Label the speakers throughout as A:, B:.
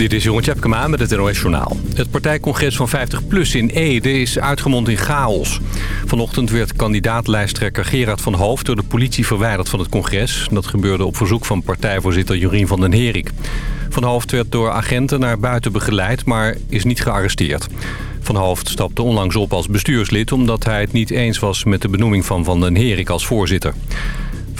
A: Dit is Jeroen Tjepkema met het NOS Journaal. Het partijcongres van 50PLUS in Ede is uitgemond in chaos. Vanochtend werd kandidaatlijsttrekker Gerard van Hoofd... door de politie verwijderd van het congres. Dat gebeurde op verzoek van partijvoorzitter Jorien van den Herik. Van Hoofd werd door agenten naar buiten begeleid, maar is niet gearresteerd. Van Hoofd stapte onlangs op als bestuurslid... omdat hij het niet eens was met de benoeming van Van den Herik als voorzitter.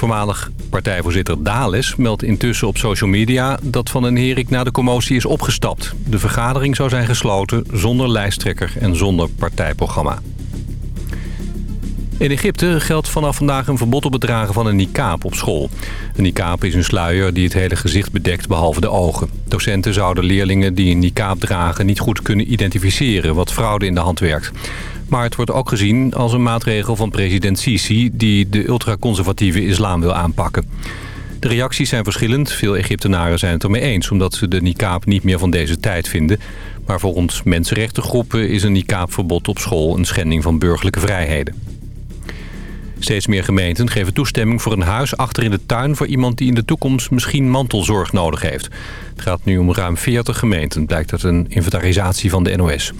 A: Voormalig partijvoorzitter Dales meldt intussen op social media... dat Van den Herik na de commotie is opgestapt. De vergadering zou zijn gesloten zonder lijsttrekker en zonder partijprogramma. In Egypte geldt vanaf vandaag een verbod op het dragen van een niqab op school. Een niqab is een sluier die het hele gezicht bedekt behalve de ogen. Docenten zouden leerlingen die een niqab dragen niet goed kunnen identificeren... wat fraude in de hand werkt. Maar het wordt ook gezien als een maatregel van president Sisi... die de ultraconservatieve islam wil aanpakken. De reacties zijn verschillend. Veel Egyptenaren zijn het ermee eens... omdat ze de niqab niet meer van deze tijd vinden. Maar volgens mensenrechtengroepen is een niqabverbod op school... een schending van burgerlijke vrijheden. Steeds meer gemeenten geven toestemming voor een huis achter in de tuin... voor iemand die in de toekomst misschien mantelzorg nodig heeft. Het gaat nu om ruim 40 gemeenten, blijkt uit een inventarisatie van de NOS.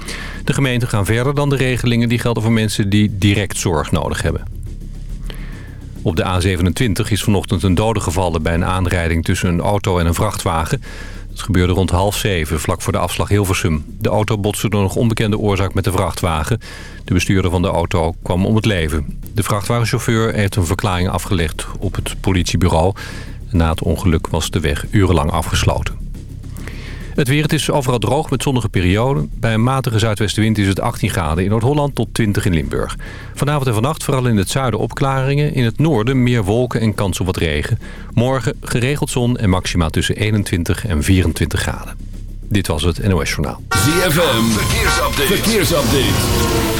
A: De gemeenten gaan verder dan de regelingen die gelden voor mensen die direct zorg nodig hebben. Op de A27 is vanochtend een dode gevallen bij een aanrijding tussen een auto en een vrachtwagen. Het gebeurde rond half zeven, vlak voor de afslag Hilversum. De auto botste door nog onbekende oorzaak met de vrachtwagen. De bestuurder van de auto kwam om het leven. De vrachtwagenchauffeur heeft een verklaring afgelegd op het politiebureau. Na het ongeluk was de weg urenlang afgesloten. Het weer, het is overal droog met zonnige perioden. Bij een matige zuidwestenwind is het 18 graden in Noord-Holland tot 20 in Limburg. Vanavond en vannacht vooral in het zuiden opklaringen. In het noorden meer wolken en kans op wat regen. Morgen geregeld zon en maxima tussen 21 en 24 graden. Dit was het NOS Journaal.
B: ZFM, verkeersupdate. verkeersupdate.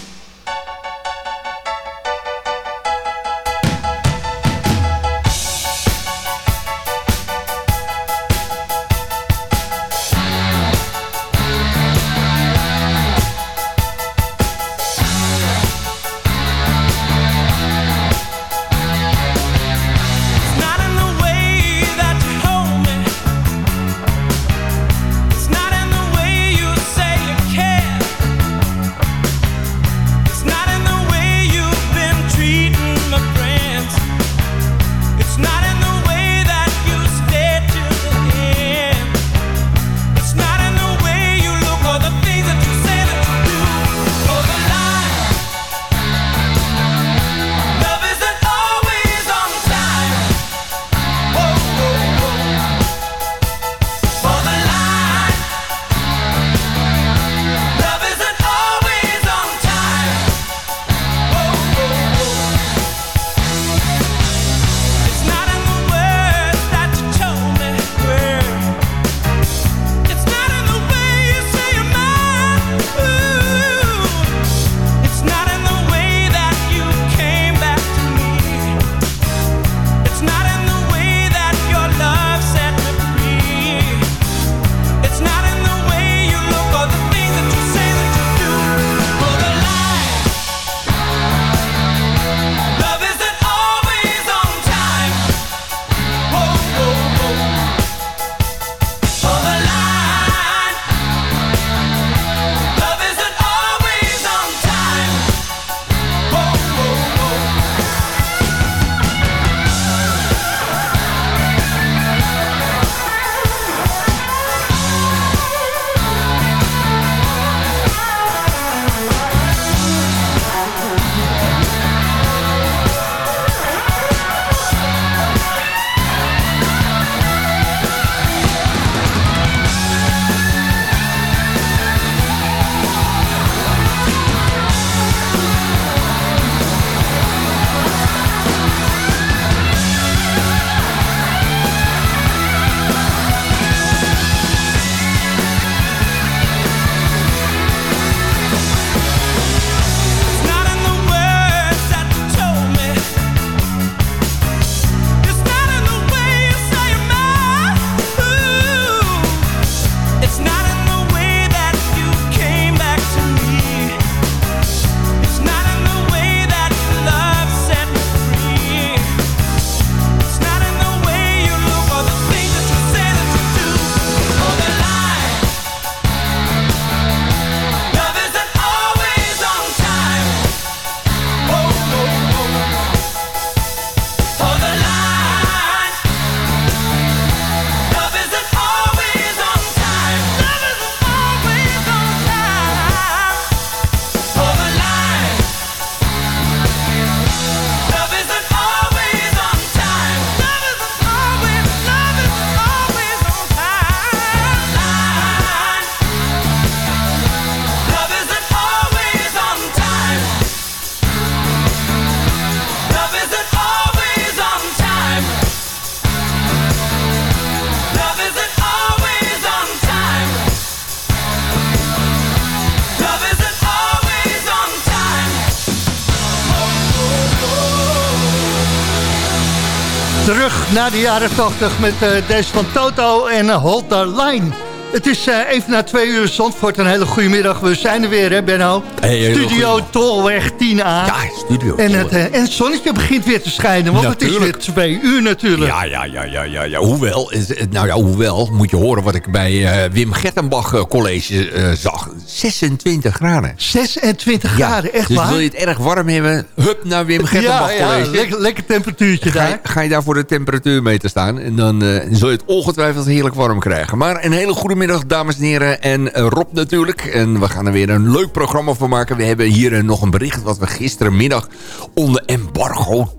C: Naar de jaren 80 met uh, deze van Toto en uh, Hold the Line. Het is uh, even na twee uur Zandvoort. Een hele goede middag. We zijn er weer, hè Benno?
D: Hey,
C: studio Tolweg 10A.
D: Ja, studio
C: en het, uh, en het zonnetje begint weer te schijnen. Want natuurlijk. het is weer twee uur natuurlijk.
D: Ja, ja, ja, ja, ja. ja. Hoewel, nou ja, hoewel, moet je horen wat ik bij uh, Wim Gettenbach College zag. 26 graden.
C: 26 ja, graden, echt
D: dus
C: waar?
D: wil je het erg warm hebben, hup naar Wim Gettenbach
C: ja,
D: College.
C: Ja, lekker, lekker temperatuurtje
D: ga,
C: daar.
D: Ga je daar voor de temperatuur mee te staan. En dan zul je het ongetwijfeld heerlijk warm krijgen. Maar een hele goede middag, dames en heren. En Rob natuurlijk. En we gaan er weer een leuk programma van maken. We hebben hier nog een bericht wat we gisterenmiddag onder embargo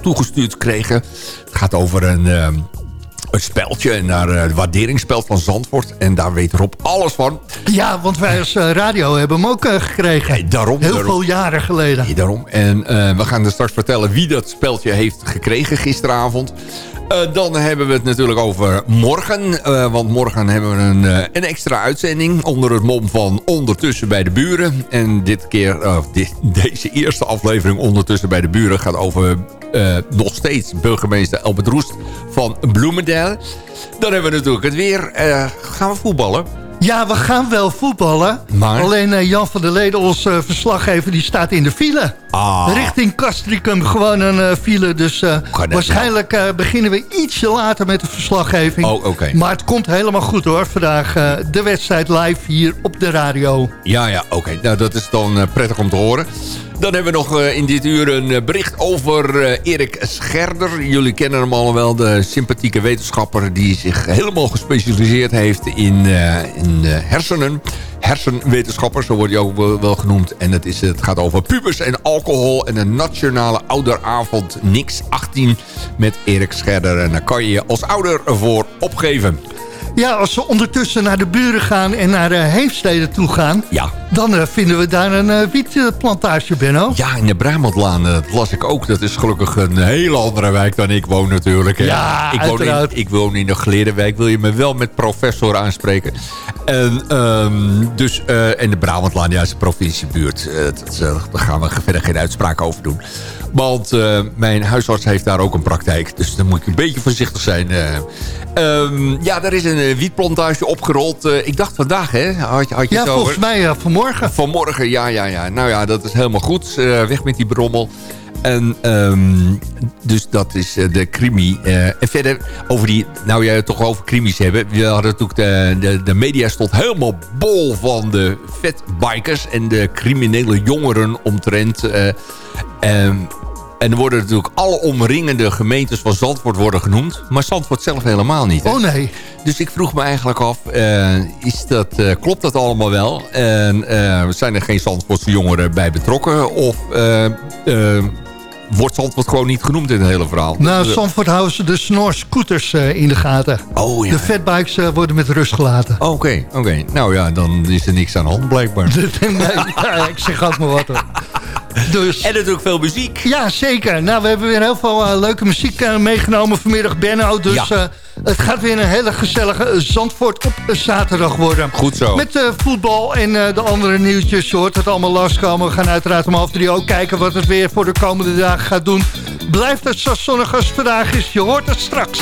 D: toegestuurd kregen. Het gaat over een... Uh, een naar uh, het waarderingsspeld van Zandvoort. En daar weet Rob alles van.
C: Ja, want wij als radio hebben hem ook gekregen.
D: Ja, daarom.
C: Heel
D: daarom.
C: veel jaren geleden.
D: Ja, daarom. En we gaan er straks vertellen wie dat speldje heeft gekregen gisteravond. Uh, dan hebben we het natuurlijk over morgen. Uh, want morgen hebben we een, uh, een extra uitzending onder het mom van Ondertussen bij de Buren. En dit keer, deze eerste aflevering Ondertussen bij de Buren gaat over nog steeds burgemeester Albert Roest van Bloemendaal. Dan hebben we natuurlijk het weer. gaan we voetballen?
C: Ja, we gaan wel voetballen.
D: Maar?
C: Alleen uh, Jan van der Leden, ons uh, verslaggever, die staat in de file.
D: Ah.
C: Richting Castricum, gewoon een uh, file. Dus waarschijnlijk beginnen we ietsje later met de verslaggeving.
D: Oh, okay.
C: Maar het komt helemaal goed hoor. Vandaag de wedstrijd live hier op de radio.
D: Ja, ja, oké. Okay. Nou, dat is dan prettig om te horen. Dan hebben we nog uh, in dit uur een bericht over uh, Erik Scherder. Jullie kennen hem allemaal wel, de sympathieke wetenschapper... die zich helemaal gespecialiseerd heeft in, in hersenen. Hersenwetenschapper, zo wordt hij ook wel, genoemd. En het, is, het gaat over pubers en alcohol... en een nationale ouderavond Nix 18 met Erik Scherder. En daar kan je je als ouder voor opgeven.
C: Ja, als we ondertussen naar de buren gaan en naar uh, Heemstede toe gaan...
D: Ja.
C: Dan uh, vinden we daar een uh, wietplantage, Benno.
D: Ja, in de Brabantlaan, dat las ik ook. Dat is gelukkig een hele andere wijk dan ik woon natuurlijk. Hè.
C: Ja,
D: ik woon, in, ik woon in de Glerenwijk. Wil je me wel met professor aanspreken? En, um, dus, en de Brabantlaan, ja, is een provinciebuurt. Dat, daar gaan we verder geen uitspraak over doen. Want uh, mijn huisarts heeft daar ook een praktijk. Dus dan moet ik een beetje voorzichtig zijn. Uh, um, ja, daar is een uh, wietplantage opgerold. ik dacht vandaag, hè? Had, had je
C: ja, volgens mij vanmorgen.
D: Vanmorgen, ja, ja, ja. Nou ja, dat is helemaal goed. weg met die brommel. En um, dus dat is uh, de crimi. Uh, en verder, over die, nou jij het toch over crimis hebben. We hadden natuurlijk de, de, de media stond helemaal bol van de fatbikers en de criminele jongeren omtrent. Uh, en er worden natuurlijk alle omringende gemeentes van Zandvoort worden genoemd. Maar Zandvoort zelf helemaal niet. Hè?
C: Oh nee.
D: Dus ik vroeg me eigenlijk af, uh, is dat, uh, klopt dat allemaal wel? En uh, zijn er geen Zandvoortse jongeren bij betrokken? Of wordt Zandvoort gewoon niet genoemd in het hele verhaal?
C: Nou, Zandvoort houden ze de snorscooters in de gaten.
D: Oh, ja.
C: De fatbikes worden met rust gelaten.
D: Oké, oké. Okay. Nou ja, dan is er niks aan de hand blijkbaar.
C: nee, ja, ik zeg ook maar wat hoor. Dus.
D: En natuurlijk veel muziek.
C: Ja, zeker. Nou, we hebben weer heel veel uh, leuke muziek uh, meegenomen vanmiddag, Benno. Dus ja. uh, het gaat weer een hele gezellige Zandvoort op zaterdag worden.
D: Goed zo.
C: Met voetbal en de andere nieuwtjes. Je hoort het allemaal langskomen. We gaan uiteraard om half drie ook kijken wat het weer voor de komende dagen gaat doen. Blijft het zo zonnig als vandaag is. Je hoort het straks.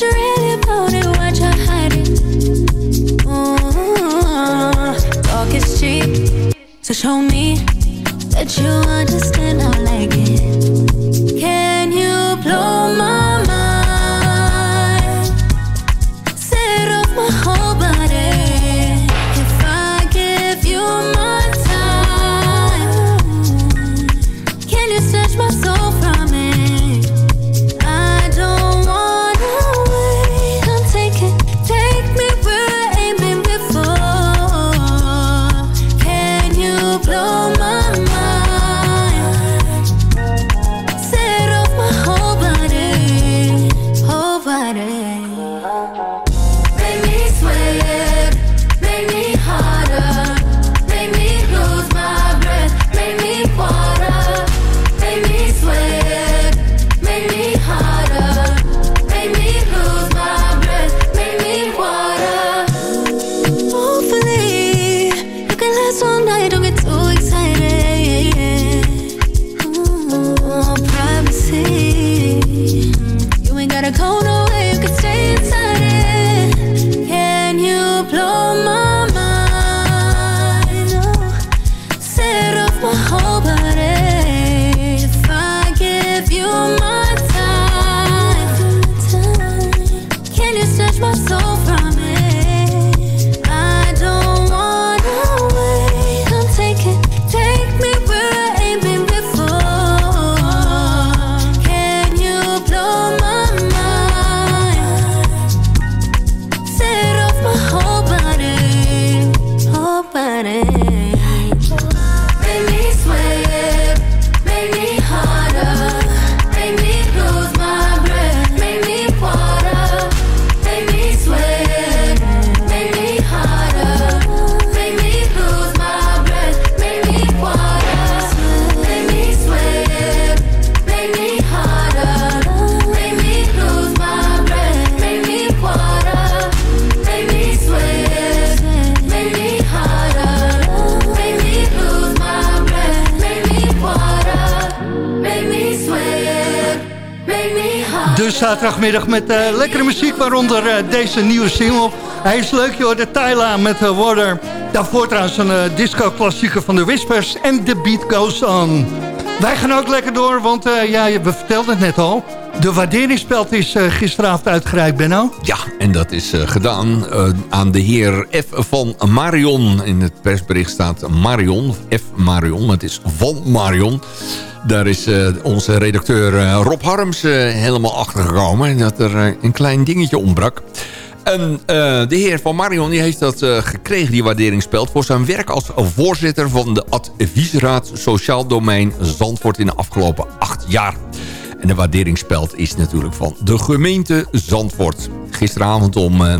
E: Mm-hmm. so show me that you understand. I like it.
C: Zaterdagmiddag met eh, lekkere muziek, waaronder eh, deze nieuwe single. Hij is leuk, joh, de Tyla met uh, Water. Daarvoor trouwens een disco-klassieker van de Whispers en The Beat Goes On. Wij gaan ook lekker door, want ja, we vertelden het net al. De waarderingspeld is eh, gisteravond uitgereikt, Benno.
D: Ja, en dat is eh, gedaan eh, aan de heer F. van Marion. In het persbericht staat Marion, F. Marion, maar het is van Marion. Daar is onze redacteur Rob Harms helemaal achter gekomen... dat er een klein dingetje ontbrak. En de heer van Marion die heeft dat eh, gekregen, die waarderingspeld... voor zijn werk als voorzitter van de adviesraad Sociaal Domein Zandvoort... in de afgelopen acht jaar. En de waarderingspeld is natuurlijk van de gemeente Zandvoort. Gisteravond om, eh,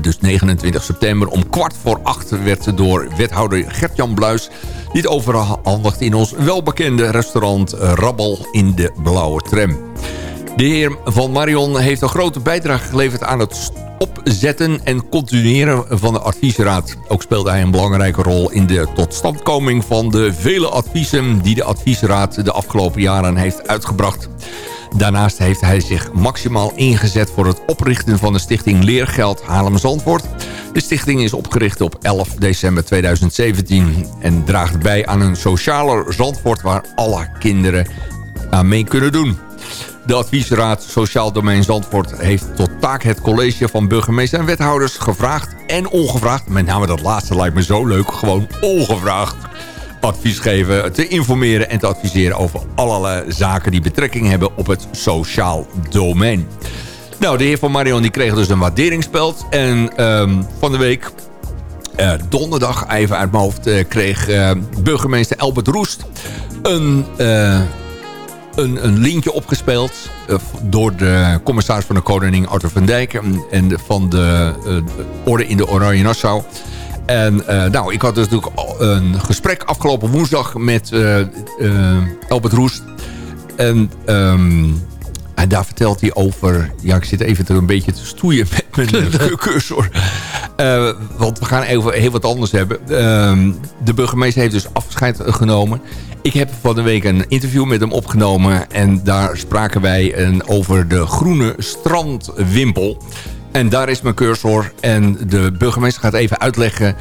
D: dus 29 september, om kwart voor acht... werd door wethouder Gert-Jan Bluis dit overhandigd in ons welbekende restaurant Rabbel in de Blauwe Tram. De heer Van Marion heeft een grote bijdrage geleverd aan het opzetten en continueren van de adviesraad. Ook speelde hij een belangrijke rol in de totstandkoming van de vele adviezen... die de adviesraad de afgelopen jaren heeft uitgebracht. Daarnaast heeft hij zich maximaal ingezet voor het oprichten van de stichting Leergeld Haarlem-Zandvoort. De stichting is opgericht op 11 december 2017 en draagt bij aan een socialer Zandvoort waar alle kinderen aan mee kunnen doen. De adviesraad Sociaal Domein Zandvoort heeft tot taak het college van burgemeester en wethouders gevraagd en ongevraagd. Met name dat laatste lijkt me zo leuk, gewoon ongevraagd advies geven, te informeren en te adviseren over allerlei zaken die betrekking hebben op het sociaal domein. Nou, de heer van Marion die kreeg dus een waarderingspeld. En ehm, van de week, eh, donderdag, even uit mijn hoofd, eh, kreeg eh, burgemeester Albert Roest een, een, een lintje opgespeeld eh, door de commissaris van de Koning Arthur van Dijk en- van de eh, Orde in de Oranje Nassau. En eh, nou, ik had dus natuurlijk een gesprek afgelopen woensdag met eh, eh, Albert Roest. En, ehm, en daar vertelt hij over... Ja, ik zit even een beetje te stoeien met mijn eh, cursor. Eh, want we gaan even heel wat anders hebben. Ehm, de burgemeester heeft dus afscheid genomen. Ik heb van de week een interview met hem opgenomen. En daar spraken wij een, over de groene strandwimpel. En daar is mijn cursor. En de burgemeester gaat even uitleggen...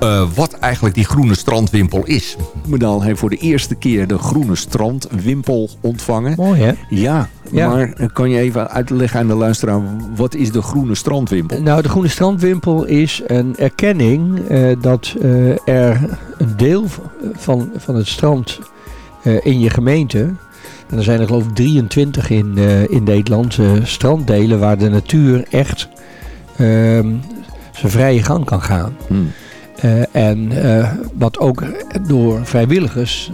D: eh, wat eigenlijk die groene strandwimpel is.
F: Bloemendaal heeft voor de eerste keer de groene strandwimpel ontvangen.
G: Mooi hè?
F: Ja,
G: Ja.
F: maar eh, kan je even uitleggen aan de luisteraar... wat is de groene strandwimpel?
G: Nou, de Groene Strandwimpel is een erkenning eh, dat eh, er een deel van, van het strand eh, in je gemeente... en er zijn er geloof ik 23 in, eh, in Nederland eh, stranddelen... waar de natuur echt ehm, zijn vrije gang kan gaan.
F: Hmm.
G: Eh, en eh, wat ook door vrijwilligers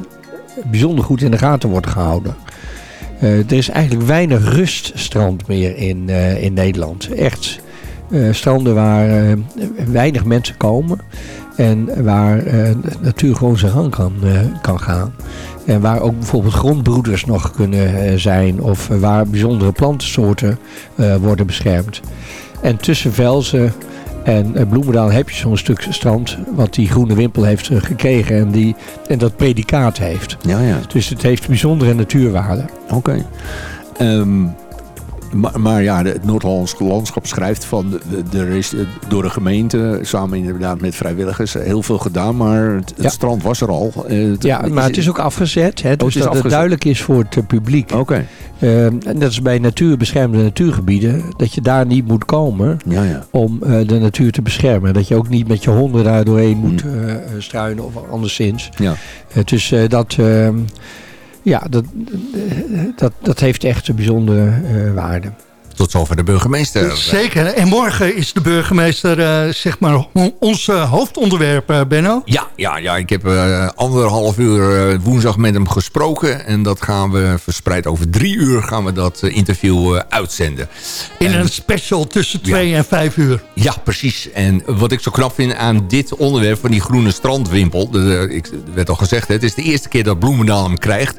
G: bijzonder goed in de gaten wordt gehouden. Eh, er is eigenlijk weinig ruststrand meer in, in Nederland. Echt stranden waar weinig mensen komen. En waar de natuur gewoon zijn gang kan, kan gaan. En waar ook bijvoorbeeld grondbroeders nog kunnen zijn. Of waar bijzondere plantensoorten worden beschermd. En tussen en eh, Bloemendaal heb je zo'n stuk strand. Wat die groene wimpel heeft eh, gekregen. En, die, en dat predicaat heeft.
F: Ja, ja,
G: Dus het heeft bijzondere natuurwaarde.
F: oké. Ehm, maar, maar ja, het Noord-Hollands landschap schrijft van... er is eh, door de gemeente, samen inderdaad met vrijwilligers... eh, heel veel gedaan, maar het, strand was er al. Eh, het-
G: Ja, maar het is ook afgezet. Hè, dus
F: is
G: dat
F: afgezet.
G: het duidelijk is voor het publiek.
F: Oké,
G: Ehm, en dat is bij natuurbeschermde natuurgebieden. Dat je daar niet moet komen
F: ja, ja.
G: om de natuur te beschermen. Dat je ook niet met je honden daar doorheen moet
F: Hmm.
G: eh, struinen of anderszins.
F: Ja.
G: Dus dat, ehm, ja, dat, dat, dat heeft echt een bijzondere eh, waarde.
D: Tot zover de burgemeester.
C: Zeker. En morgen is de burgemeester, eh, zeg maar, on- ons hoofdonderwerp, eh, Benno.
D: Ja, ja, ja, ik heb eh, anderhalf uur woensdag met hem gesproken. En dat gaan we verspreid over drie uur gaan we dat interview uitzenden.
C: In
D: En-
C: een special tussen twee en vijf uur.
D: Ja, precies. En wat ik zo knap vind aan dit onderwerp van die groene strandwimpel... De, ik, er werd al gezegd, het is de eerste keer dat Bloemendaal hem krijgt.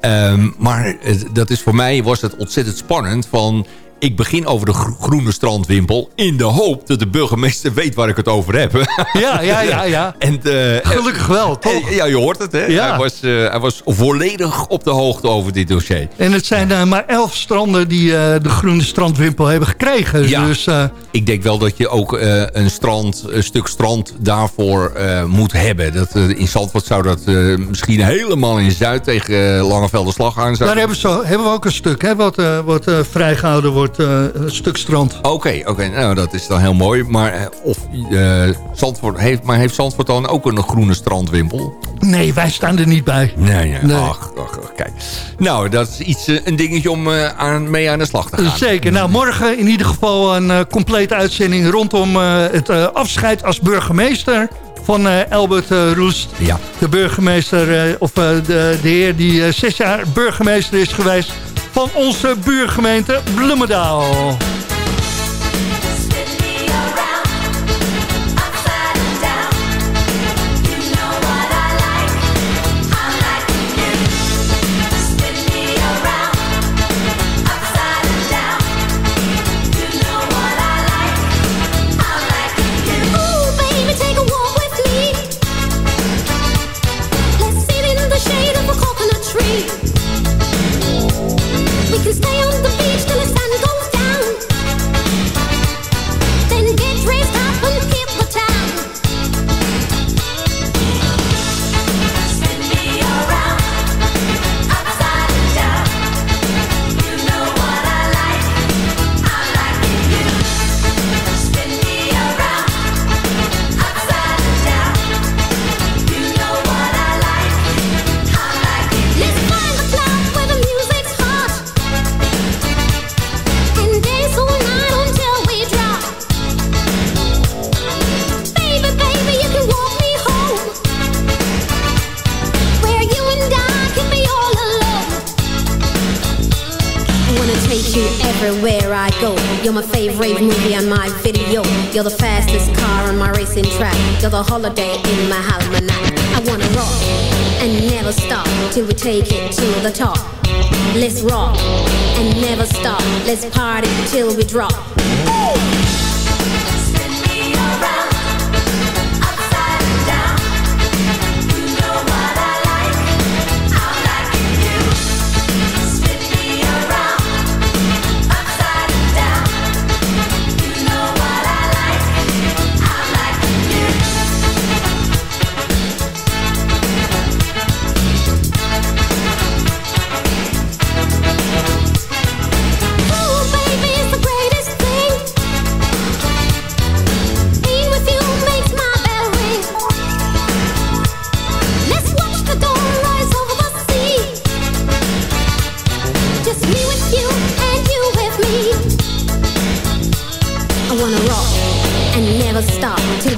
D: Ehm, maar dat is voor mij was het ontzettend spannend van... ik begin over de gro- groene strandwimpel... in de hoop dat de burgemeester weet waar ik het over heb.
C: Ja, ja, ja, ja.
D: en, eh,
C: Gelukkig wel, toch?
D: eh, ja, je hoort het, hè?
C: Ja.
D: Hij, was, eh, hij was volledig op de hoogte over dit dossier.
C: En het zijn maar elf stranden die de groene strandwimpel hebben gekregen.
D: Ja.
C: Dus
D: Ik denk wel dat je ook een, strand, een stuk strand daarvoor moet hebben. Dat, in Zandvoort zou dat misschien helemaal in Zuid tegen Langevelde slag gaan. Zou-
C: daar hebben, ze, hebben we ook een stuk hè, wat, wat eh, vrijgehouden wordt. Eh, een stuk strand.
D: Oké, oké, nou dat is dan heel mooi. Maar, eh, of, eh, Zandvoort heeft, maar heeft Zandvoort dan ook een groene strandwimpel?
C: Nee, wij staan er niet bij.
D: Nee, nee.
C: Nee.
D: Ach, ach, ach, kijk. Nou, dat is iets, een dingetje om aan, mee aan de slag te gaan.
C: Zeker. Nou, morgen in ieder geval een complete uitzending rondom het afscheid als burgemeester van eh, Albert Roest.
D: Ja.
C: De burgemeester, of de, de heer die zes jaar burgemeester is geweest van onze buurgemeente Bloemendaal.
H: You everywhere I go. You're my favorite movie on my video. You're the fastest car on my racing track. You're the holiday in my almanac. I wanna rock and never stop till we take it to the top. Let's rock and never stop. Let's party till we drop. Spin me around,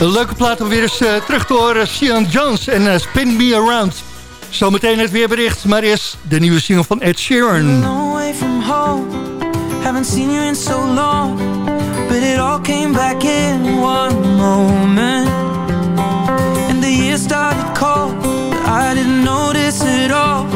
C: Een leuke plaat om weer eens eh, terug te horen. Sian Jones en eh, Spin Me Around. Zometeen het weerbericht, maar eerst de nieuwe single van Ed Sheeran.
I: from home. Haven't seen you in so long, but it all came back in one moment. And the year started cold, but I didn't notice it all.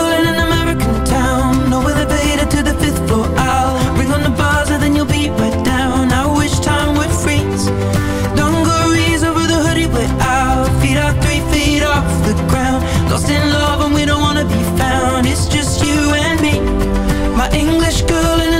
I: the ground. Lost in love and we don't wanna be found. It's just you and me. My English girl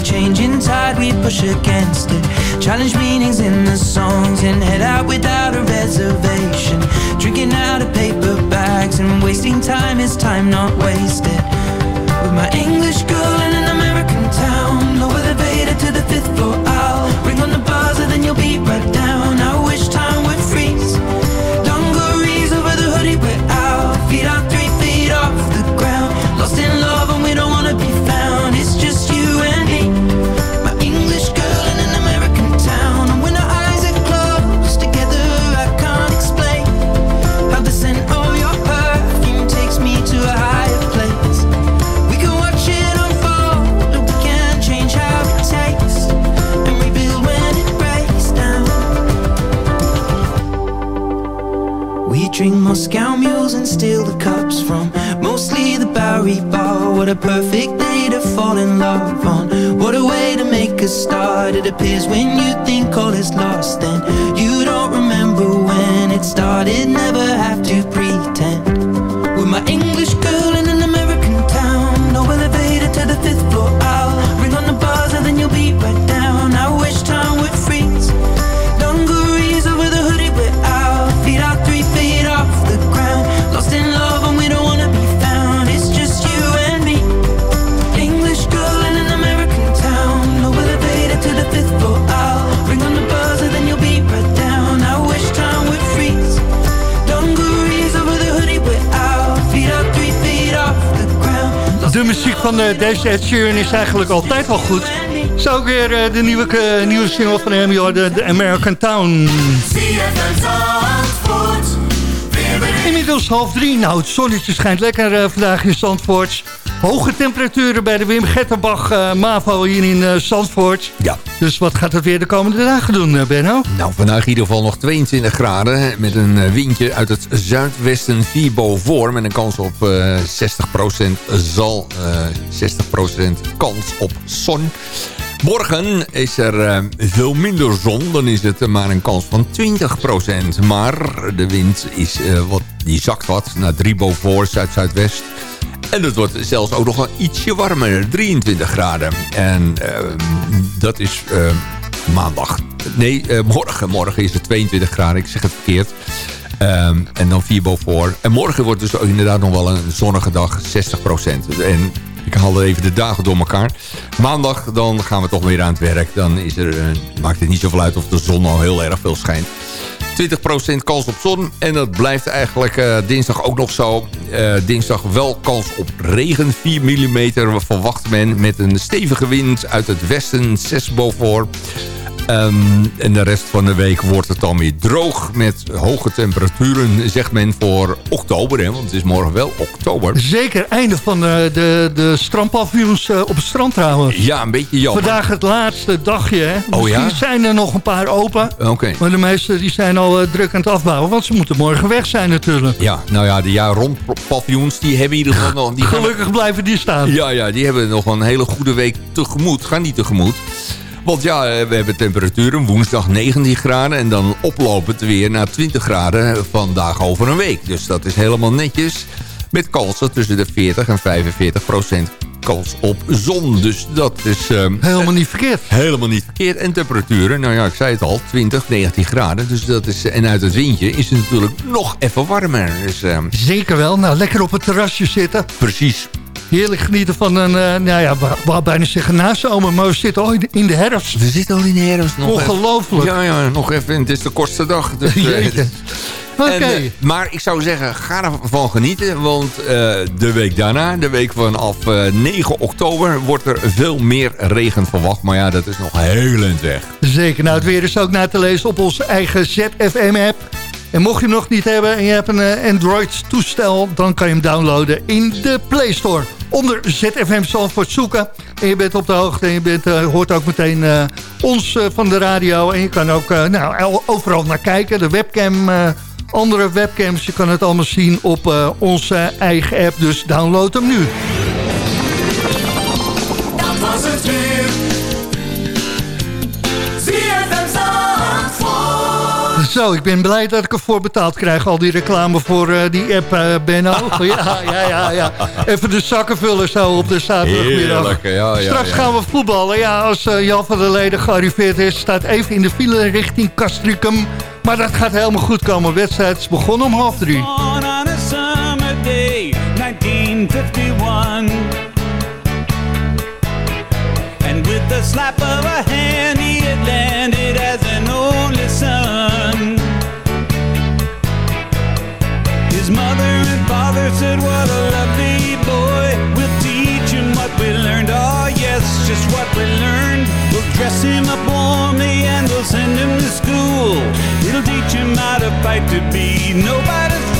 I: Any change tide, we push against it. Challenge meanings in the songs and head out without a reservation. Drinking out of paper bags and wasting time is time not wasted. With my English girl in an American town, lower the Vader to the fifth floor. Steal the cups from mostly the Bowery Bar. What a perfect day to fall in love on. What a way to make a start. It appears when you think all is lost, then you don't remember when it started. Never have to pretend. With my English girl
C: muziek van eh, deze Ed Sheeran is eigenlijk altijd wel goed. Zo ook weer eh, de nieuwe, eh, nieuwe single van hem, de, de American Town. Inmiddels half drie. Nou, het zonnetje schijnt lekker vandaag in Zandvoort. Hoge temperaturen bij de Wim Getterbach eh, MAVO hier in eh, Zandvoort.
D: Ja.
C: Dus wat gaat het weer de komende dagen doen, eh, Benno?
D: Nou, vandaag in ieder geval nog 22 graden. Met een eh, windje uit het zuidwesten Vibo voor. Met een kans op eh 60% zal. eh 60% kans op zon. Morgen is er veel minder zon. Dan is het maar een kans van 20%. Maar de wind is, wat, die zakt wat naar 3 voor zuid-zuidwest. En het wordt zelfs ook nog wel ietsje warmer. 23 graden. En eh, dat is eh, maandag. Nee, eh, morgen. Morgen is het 22 graden. Ik zeg het verkeerd. Ehm, en dan 4 voor. En morgen wordt dus inderdaad nog wel een zonnige dag. 60%. En ik haal even de dagen door elkaar. Maandag dan gaan we toch weer aan het werk. Dan is er, eh, maakt het niet zoveel uit of de zon al heel erg veel schijnt. 20% kans op zon. En dat blijft eigenlijk eh, dinsdag ook nog zo. Eh, dinsdag wel kans op regen. 4 mm verwacht men met een stevige wind uit het westen. 6 boven. Ehm, en de rest van de week wordt het dan weer droog met hoge temperaturen, zegt men, voor oktober. Hè, want het is morgen wel oktober.
C: Zeker, einde van eh, de, de strandpaviljoens eh, op het strand trouwens.
D: Ja, een beetje jammer.
C: Vandaag het laatste dagje, hè.
D: Oh, ja?
C: Zijn er nog een paar open.
D: Oké.
C: Maar de meeste die zijn al eh, druk aan het afbouwen. Want ze moeten morgen weg zijn natuurlijk.
D: Ja, nou ja, de jaar rond paviljoens, die hebben in ieder geval nog... Die gaan-
C: Gelukkig blijven die staan.
D: Ja, ja, die hebben nog een hele goede week tegemoet. Gaan die tegemoet. Want ja, eh, we hebben temperaturen woensdag 19 graden... en dan oplopend weer naar 20 graden vandaag over een week. Dus dat is helemaal netjes. Met kansen tussen de 40 en 45 procent kans op zon. Dus dat is... ehm,
C: Helemaal niet verkeerd.
D: Helemaal niet verkeerd. En temperaturen, nou ja, ik zei het al, 20, 19 graden. Dus dat is, en uit het windje is het natuurlijk nog even warmer. Dus ehm,
C: Zeker wel. Nou, lekker op het terrasje zitten.
D: precies.
C: Heerlijk genieten van een, eh, nou ja, we wou bijna zeggen nazomer. Maar we zitten al in- de herfst.
D: We zitten al in de herfst nog even.
C: Ongelooflijk.
D: Ja, ja, nog even. Het is de kortste dag. Dus, eh.
C: Oké.
D: eh, maar ik zou zeggen, ga ervan genieten. Want de week daarna, de week vanaf eh 9 oktober... wordt er veel meer regen verwacht. Maar ja, dat is nog heel eind weg.
C: Zeker. Nou, het weer is ook na te lezen op onze eigen ZFM-app. En mocht je hem nog niet hebben en je hebt een eh, Android-toestel... dan kan je hem downloaden in de Play Store. Onder ZFM Zandvoort zoeken. En je bent op de hoogte en je bent, eh, hoort ook meteen eh, ons van de radio. En je kan ook nou, overal naar kijken. De webcam, andere webcams, je kan het allemaal zien op onze eigen app. Dus download hem nu.
J: Dat was het weer.
C: Zo, ik ben blij dat ik ervoor betaald krijg. Al die reclame voor eh, die app, eh Benno. Ja, ja, ja, ja. Even de zakken vullen zo op de zaterdagmiddag.
D: Ja, ja,
C: Straks
D: ja.
C: gaan we voetballen. Ja, als eh, Jan van der Leden gearriveerd is... staat even in de file richting Castricum. Maar dat gaat helemaal goed komen. Wedstrijd is begonnen om half drie.
J: On a summer day, 1951. And said, What a lovely boy. We'll teach him what we learned. Oh, yes, just what we learned. We'll dress him up warmly and we'll send him to school. It'll teach him how to fight to be nobody's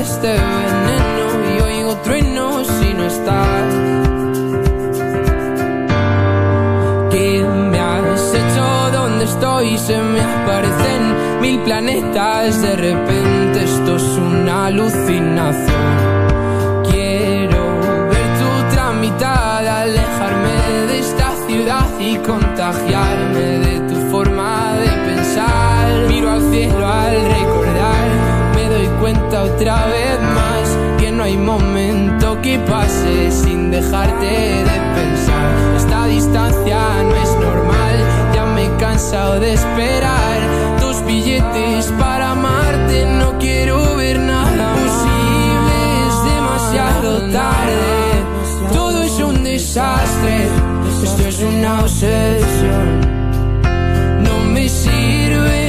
K: este veneno y oigo truenos si no estás. ¿Qué me has hecho? ¿Dónde estoy? Se me aparecen mil planetas. De repente esto es una alucinación. Quiero ver tu tramitada, alejarme de esta ciudad y contagiarme cuenta otra vez más que no hay momento que pase sin dejarte de pensar. Esta distancia no es normal, ya me he cansado de esperar tus billetes para amarte. No quiero ver nada posible, es demasiado tarde. Todo es un desastre, esto es una obsesión. No me sirven tus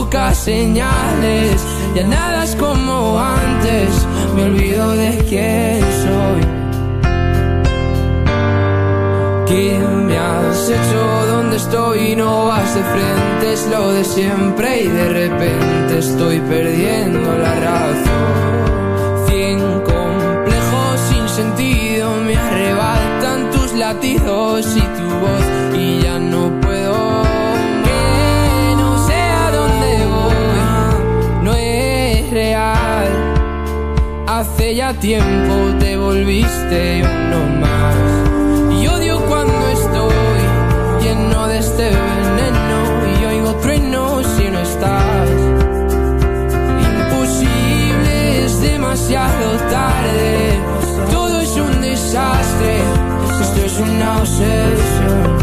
K: pocas señales, ya nada es como antes, me olvido de quién soy. ¿Qué me has hecho? ¿Dónde estoy? No vas de frente, es lo de siempre y de repente estoy perdiendo la razón. Cien complejos sin sentido me arrebatan tus latidos y tu voz y ya no Hace ya tiempo te volviste uno más. Y odio cuando estoy lleno de este veneno y oigo truenos si no estás. Imposible, es demasiado tarde. Todo es un desastre. Esto es una obsesión.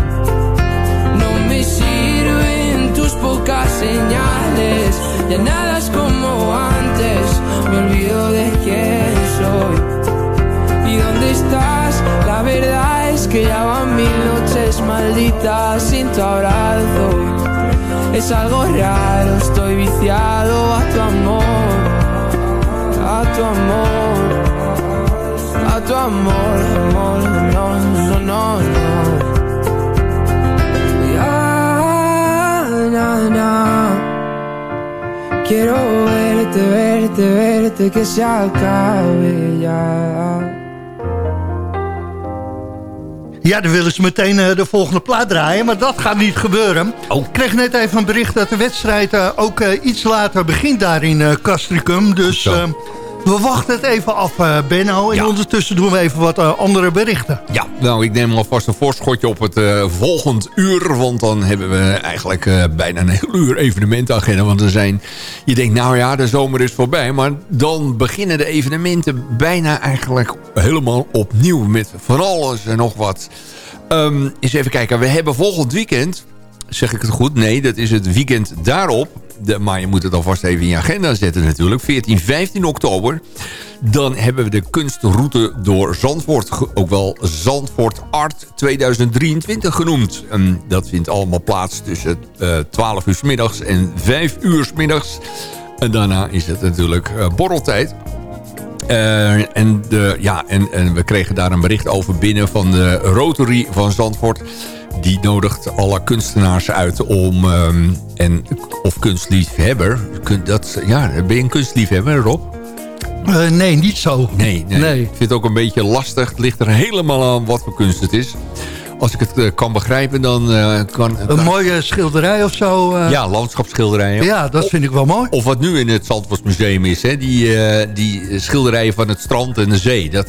K: No me sirven tus pocas señales. Ya nada es como antes. Me olvido de quién soy. ¿Y dónde estás? La verdad es que ya van mil noches malditas sin tu abrazo. Es algo raro, estoy viciado a tu amor, a tu amor, a tu amor, amor, no, no, no, no. Ya, na, na. Quiero verte, verte, verte, que se acabe ya.
C: Ja, dan willen ze meteen eh, de volgende plaat draaien, maar dat gaat niet gebeuren.
D: Oh.
C: Ik kreeg net even een bericht dat de wedstrijd eh, ook eh, iets later begint daar in Castricum. Dus
D: Zo.
C: We wachten het even af, eh, Benno. En
D: Ja.
C: ondertussen doen we even wat eh, andere berichten.
D: Ja, nou, ik neem alvast een voorschotje op het eh, volgend uur. Want dan hebben we eigenlijk bijna een heel uur evenementenagenda. Want er zijn, je denkt, nou ja, de zomer is voorbij. Maar dan beginnen de evenementen bijna eigenlijk helemaal opnieuw. Met van alles en nog wat. Ehm, eens even kijken, we hebben volgend weekend... Zeg ik het goed? Nee, dat is het weekend daarop. Maar je moet het alvast even in je agenda zetten natuurlijk. 14, 15 oktober. Dan hebben we de kunstroute door Zandvoort. Ook wel Zandvoort Art 2023 genoemd. En dat vindt allemaal plaats tussen eh 12 uur 's middags en 5 uur 's middags. En daarna is het natuurlijk eh, borreltijd. Eh, en, de, ja, en, en we kregen daar een bericht over binnen van de Rotary van Zandvoort. Die nodigt alle kunstenaars uit om... ehm, en, of kunstliefhebber. Kun, dat, ja, ben je een kunstliefhebber, Rob?
C: Eh, nee, niet zo.
D: Nee, nee.
C: Nee.
D: Ik vind het ook een beetje lastig. Het ligt er helemaal aan wat voor kunst het is. Als ik het eh, kan begrijpen, dan eh, kan...
C: Een mooie schilderij of zo. eh,
D: ja, landschapsschilderijen.
C: ja, dat vind ik wel mooi.
D: Of wat nu in het Zandvoortsmuseum is, hè? Die, die schilderijen van het strand en de zee. Dat,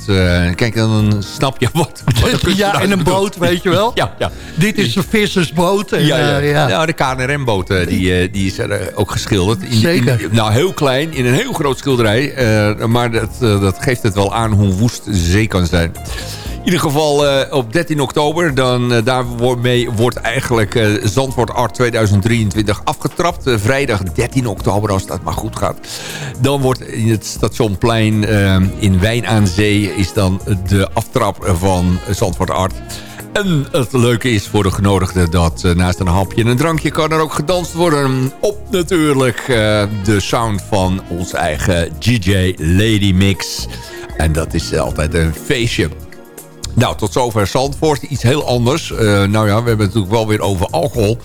D: kijk, dan snap je wat.
C: Ja, en een boot, weet je wel.
D: Ja, ja.
C: Dit is een vissersboot. En,
D: Ja, ja.
C: ja.
D: Nou, de KNRM-boot die, die is er ook geschilderd. In,
C: Zeker.
D: in- nou, heel klein, in een heel groot schilderij. maar dat, dat geeft het wel aan hoe woest de zee kan zijn. In ieder geval eh, op 13 oktober, dan, eh, daar wordt eigenlijk eh, Zandvoort Art 2023 afgetrapt. Vrijdag 13 oktober, als dat maar goed gaat. Dan wordt in het stationplein in Wijn aan Zee... is dan de aftrap van Zandvoort Art. En het leuke is voor de genodigden dat naast een hapje en een drankje... kan er ook gedanst worden op natuurlijk de sound van onze eigen DJ Lady Mix. En dat is altijd een feestje. Nou, tot zover Zandvoort. Iets heel anders. Eh, nou ja, we hebben het natuurlijk wel weer over alcohol.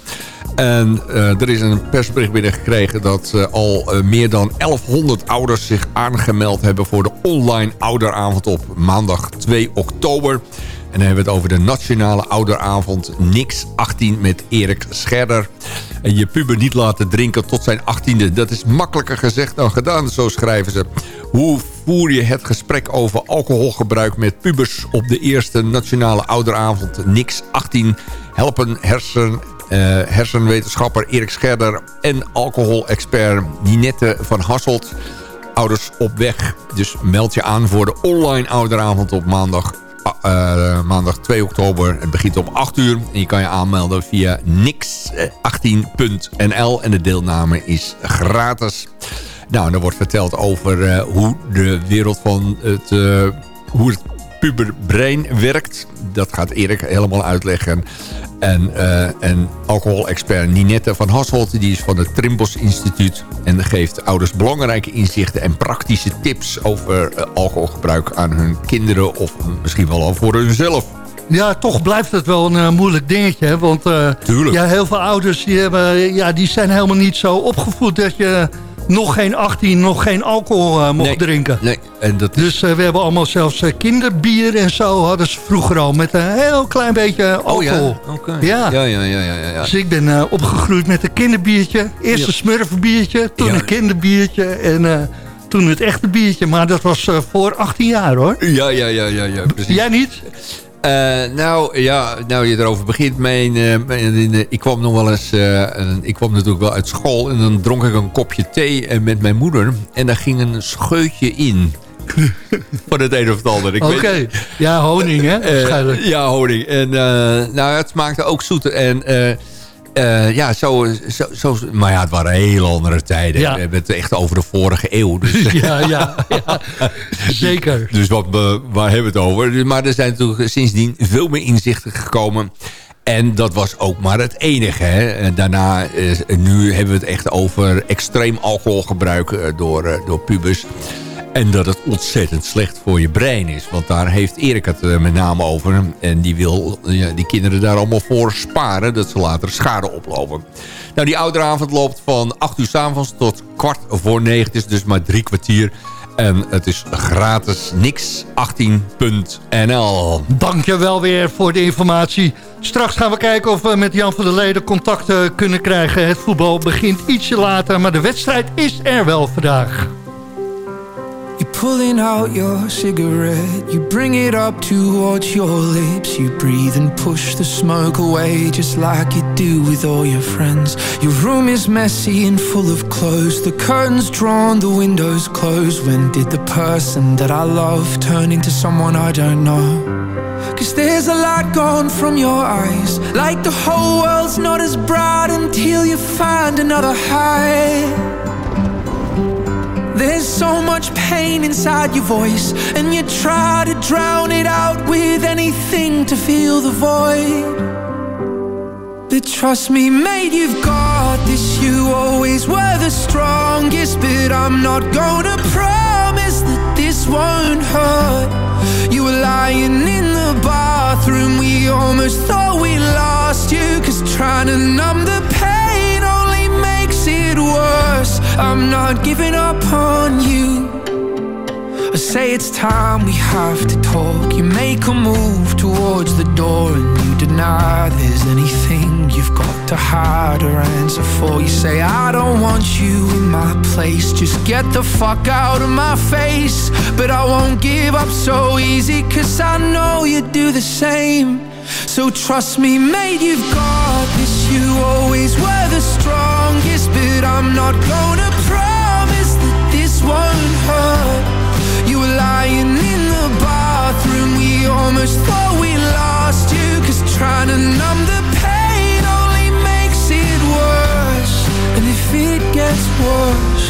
D: En eh, er is een persbericht binnengekregen dat eh, al meer dan 1100 ouders zich aangemeld hebben voor de online ouderavond op maandag 2 oktober. En dan hebben we het over de Nationale Ouderavond Nix 18 met Erik Scherder. En je puber niet laten drinken tot zijn 18e. Dat is makkelijker gezegd dan gedaan, zo schrijven ze. Hoe voer je het gesprek over alcoholgebruik met pubers... op de eerste Nationale Ouderavond Nix 18 helpen hersen eh, hersenwetenschapper Erik Scherder en alcoholexpert Ninette van Hasselt. Ouders op weg. Dus meld je aan voor de online ouderavond op maandag, eh, maandag 2 oktober. Het begint om 8 uur. En je kan je aanmelden via nix18.nl. En de deelname is gratis. Nou, er wordt verteld over eh, hoe de wereld van het... eh, hoe het puberbrein werkt. Dat gaat Erik helemaal uitleggen. En, eh en alcoholexpert Ninette van Hasselt... die is van het Trimbos Instituut... en geeft ouders belangrijke inzichten en praktische tips... over eh, alcoholgebruik aan hun kinderen... of misschien wel al voor hunzelf.
C: Ja, toch blijft het wel een eh, moeilijk dingetje. Hè? Want ja, heel veel ouders die hebben, ja, die zijn helemaal niet zo opgevoed... dat je nog geen 18, nog geen alcohol eh, mocht
D: Nee,
C: drinken.
D: Nee, en dat is...
C: Dus eh, we hebben allemaal zelfs eh, kinderbier en zo hadden ze vroeger al... met een heel klein beetje alcohol.
D: Oh ja? Oké.
C: Ja.
D: Ja, ja, ja, ja, ja.
C: Dus ik ben opgegroeid met een kinderbiertje. Eerst een smurfenbiertje, toen een kinderbiertje... en toen het echte biertje. Maar dat was voor 18 jaar, hoor.
D: Ja, ja, ja, ja, ja, precies.
C: Jij niet?
D: Eh, nou, ja, nou je erover begint. Mijn, eh, mijn- ik kwam nog wel eens... eh, ik kwam natuurlijk wel uit school. En dan dronk ik een kopje thee met mijn moeder. En daar ging een scheutje in. Van het een of het ander.
C: Oké. Ja, honing, hè? Waarschijnlijk.
D: ja, honing. En uh, nou, het smaakte ook zoet. En uh, uh, ja, zo, zo, zo, maar ja, het waren hele andere tijden.
C: Ja.
D: We hebben het echt over de vorige eeuw. Dus,
C: Ja, ja, ja. Zeker.
D: dus wat, we- waar hebben we het over? Maar er zijn natuurlijk sindsdien veel meer inzichten gekomen. En dat was ook maar het enige. Hè. En daarna, eh, nu hebben we het echt over extreem alcoholgebruik eh, door, eh, door pubers. En dat het ontzettend slecht voor je brein is. Want daar heeft Erik het eh, met name over. En die wil die kinderen daar allemaal voor sparen. Dat ze later schade oplopen. Nou, die ouderavond loopt van 8 uur s avonds tot kwart voor 9. Het is dus maar drie kwartier. En het is gratis. Niks 18.nl.
C: Dank je wel weer voor de informatie. Straks gaan we kijken of we met Jan van der Leden contact eh, kunnen krijgen. Het voetbal begint ietsje later, maar de wedstrijd is er wel vandaag.
L: You're pulling out your cigarette. You bring it up towards your lips. You breathe and push the smoke away, just like you do with all your friends. Your room is messy and full of clothes. The curtains drawn, the windows closed. When did the person that I love turn into someone I don't know? Cause there's a light gone from your eyes. Like the whole world's not as bright until you find another high. There's so much pain inside your voice, and you try to drown it out with anything to fill the void. But trust me, mate, you've got this. You always were the strongest, but I'm not gonna promise that this won't hurt. You were lying in the bathroom, we almost thought we lost you, cause trying to numb the worse. I'm not giving up on you. I say it's time we have to talk. You make a move towards the door and you deny there's anything you've got to hide or answer for. You say, I don't want you in my place. Just get the fuck out of my face. But I won't give up so easy, cause I know you'd do the same. So trust me, mate, you've got this. You always were the strongest, but I'm not gonna promise that this won't hurt. You were lying in the bathroom, we almost thought we lost you. Cause trying to numb the pain only makes it worse. And if it gets worse,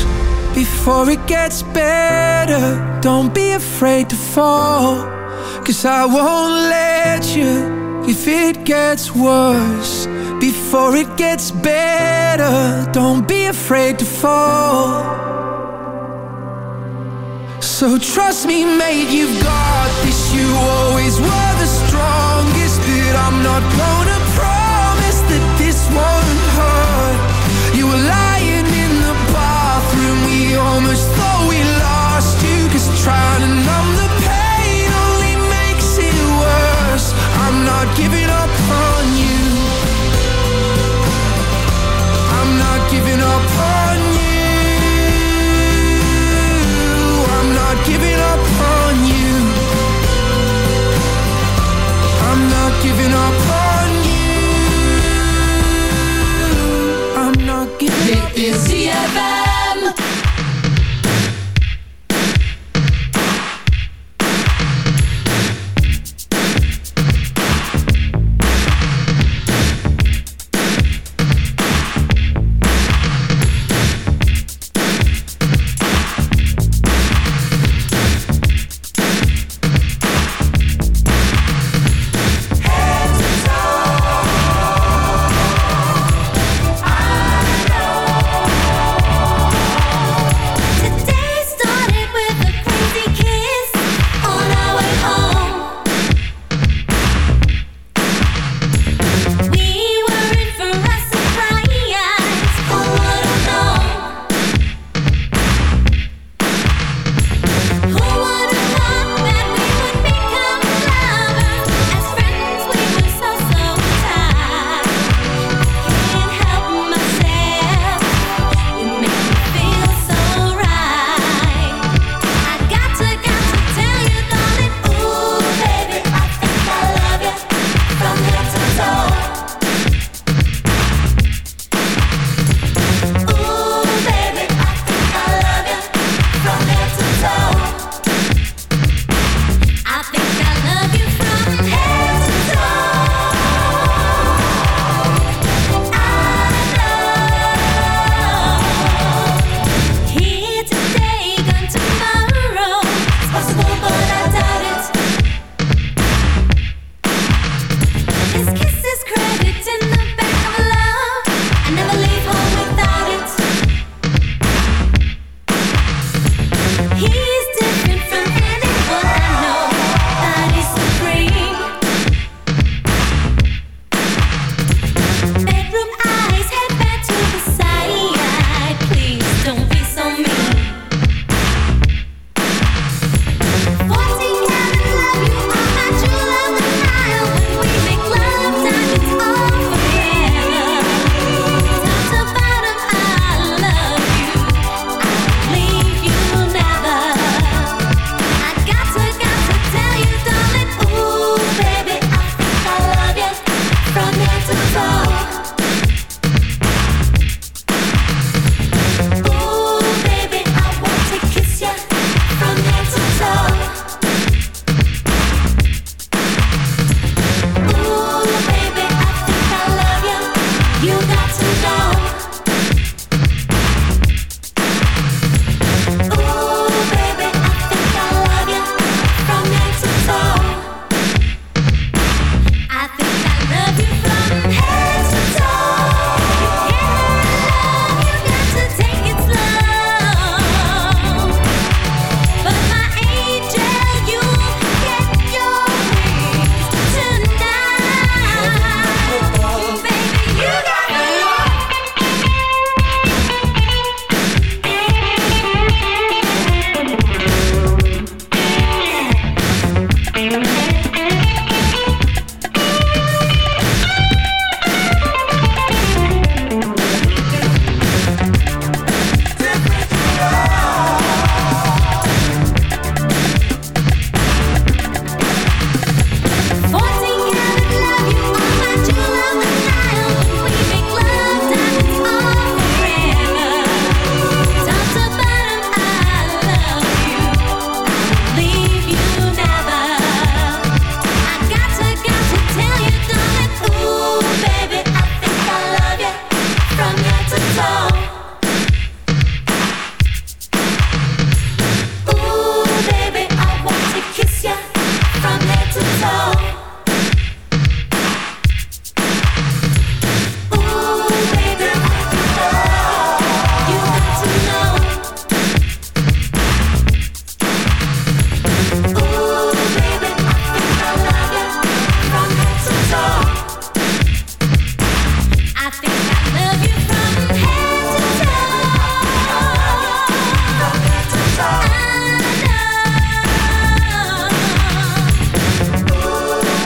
L: before it gets better, don't be afraid to fall. Cause I won't let you if it gets worse. Before it gets better, don't be afraid to fall. So trust me, mate, you've got this. You always were the strongest, but I'm not gonna giving up on you. I'm not giving up. This is ZFM.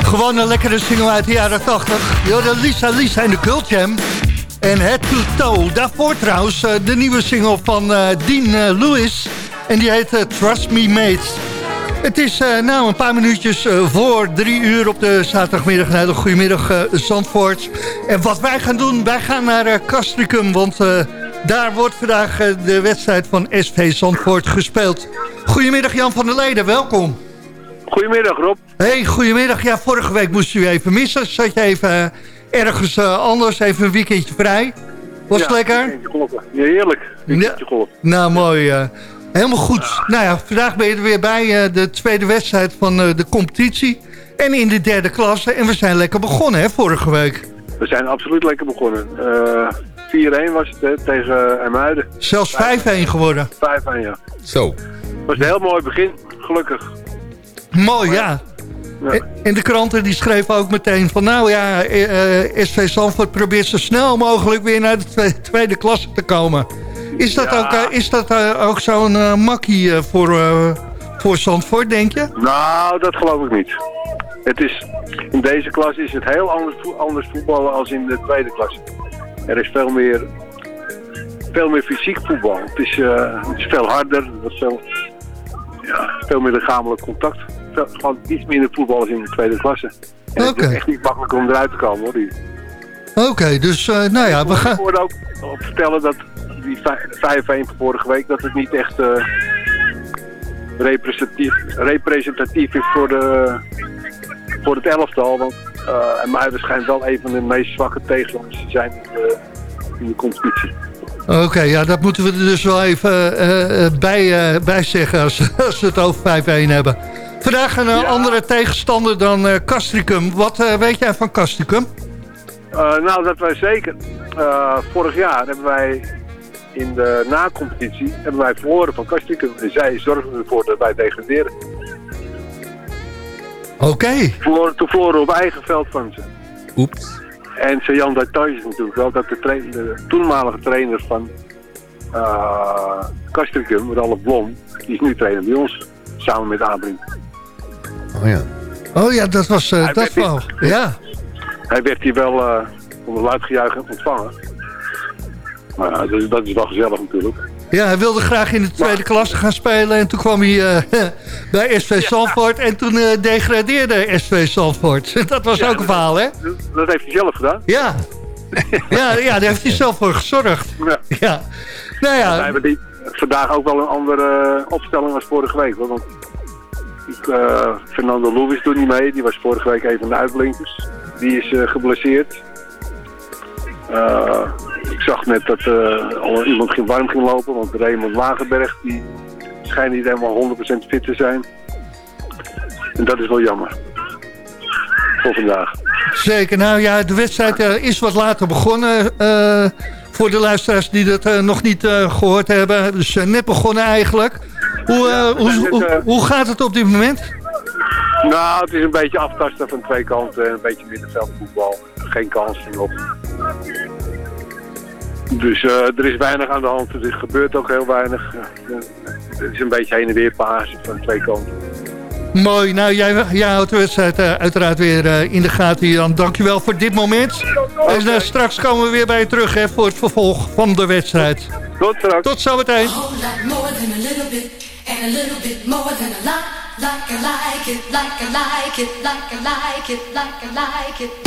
C: Gewoon een lekkere single uit de jaren 80. Jorde Lisa Lisa en de Cult Jam. En Head to Toe. Daarvoor trouwens eh, de nieuwe single van eh, Dean eh, Lewis. En die heet Trust Me Mate. Het is nou een paar minuutjes voor drie uur op de zaterdagmiddag. Hele goedemiddag Zandvoort. En wat wij gaan doen, wij gaan naar Castricum. Want daar wordt vandaag de wedstrijd van SV Zandvoort gespeeld. Goedemiddag Jan van der Leden, welkom.
M: Goedemiddag Rob.
C: Hey, goedemiddag. Ja, vorige week moest u even missen. Zat je even eh, ergens eh, anders, even een weekendje vrij. Was het
M: Ja,
C: lekker?
M: Ja, heerlijk. Weekendje golven.
C: Nou, mooi. eh. helemaal goed. Nou ja, vandaag ben je er weer bij eh, de tweede wedstrijd van eh, de competitie. En in de derde klasse. En we zijn lekker begonnen, hè, vorige week.
M: We zijn absoluut lekker begonnen. Eh 4-1 was het hè, tegen Emuiden.
C: Zelfs 5-1 geworden.
M: 5-1 ja.
D: Zo.
M: was een heel mooi begin, gelukkig.
C: Mooi, ja. En- de kranten die schreven ook meteen van... nou ja, eh, eh, SV Zandvoort probeert zo snel mogelijk weer naar de twe- tweede klasse te komen. Is dat
M: Ja.
C: ook, eh, is dat, ook zo'n makkie voor, voor Zandvoort, denk je?
M: Nou, dat geloof ik niet. Het is, in deze klas is het heel anders, anders voetballen als in de tweede klasse. Er is veel meer, veel meer fysiek voetbal. Het is, het is veel harder, er veel, ja, veel meer lichamelijk contact. Veel- gewoon iets minder voetbal als in de tweede klasse. En het is echt niet makkelijk om eruit te komen hoor. Die,
C: Oké, dus eh, nou ja, we
M: Ik
C: gaan...
M: hoorde ook op vertellen dat die vij- 5-1 van vorige week, dat het niet echt eh, representatief, representatief is voor, de, voor het elftal. Want uh, Muiden schijnt wel een van de meest zwakke tegenstanders te zijn in de, in de competitie.
C: Oké, ja, dat moeten we er dus wel even bij, bij zeggen als, als we het over 5-1 hebben. Vandaag een eh, andere tegenstander dan eh Castricum. Wat eh, weet jij van Castricum?
M: Nou, dat wij zeker. Vorig jaar hebben wij in de na-competitie hebben wij verloren van Castricum. En zij zorgden ervoor dat wij degraderen.
C: Oké. Okay.
M: Toen verloren op eigen veld van ze.
D: Oeps.
M: En Jan Daytoy is natuurlijk wel dat de, de toenmalige trainer van uh, Castricum, Ralf Blom, die is nu trainer bij ons, samen met Abrink.
D: Oh ja.
C: Oh ja, dat was uh, dat wel. Ja.
M: Hij werd hier wel uh, onder luidgejuich ontvangen. Maar uh, dat, dat, is wel gezellig natuurlijk.
C: Ja, hij wilde graag in de tweede klasse gaan spelen. En toen kwam hij uh, bij SV Zandvoort. En toen uh, degradeerde SV Zandvoort. Dat was ja, ook een verhaal, hè?
M: Dat, dat, heeft hij zelf gedaan.
C: Ja. ja, ja, daar heeft hij zelf voor gezorgd.
M: Ja.
C: ja. Nou ja.
M: Wij hebben die, vandaag ook wel een andere opstelling als vorige week. Want uh, Fernando Louis doet niet mee. Die was vorige week een van de uitblinkers. Die is uh, geblesseerd. Uh, ik zag net dat iemand ging warm ging lopen. Want Raymond Wagenberg die schijnt niet helemaal 100% fit te zijn. En dat is wel jammer. Voor vandaag.
C: Zeker. Nou ja, de wedstrijd is wat later begonnen. Voor de luisteraars die dat uh, nog niet gehoord hebben. Dus net begonnen eigenlijk. Hoe, ja, hoe, hoe, hoe gaat het op dit moment?
M: Nou, het is een beetje aftasten van twee kanten. Een beetje middenveldvoetbal. Geen kans op. Dus er is weinig aan de hand. Er gebeurt ook heel weinig. Het is een beetje heen en weer pasen van twee kanten.
C: Mooi. Nou, jij, jij houdt de wedstrijd uiteraard weer in de gaten, Jan. Dankjewel voor dit moment. Okay. En straks komen we weer bij je terug hè, voor het vervolg van de wedstrijd.
M: Tot straks.
C: Tot zometeen.
N: And a little bit more than a lot, like I like it, like I like it, like I like it, like I like it.